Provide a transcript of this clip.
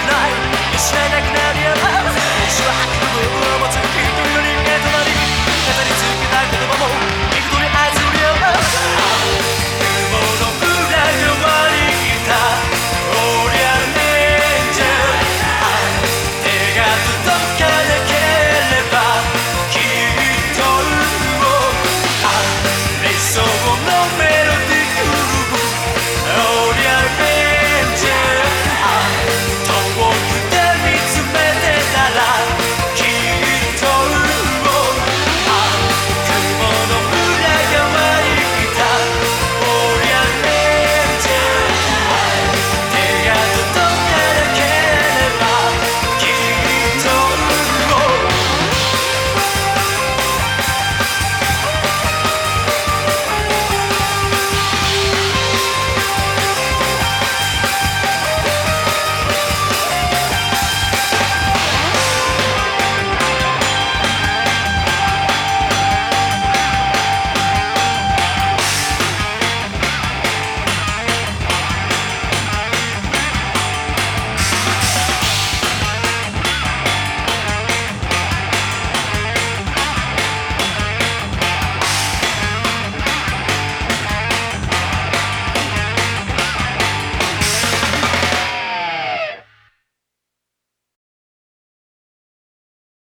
It's jeszcze tak na wiele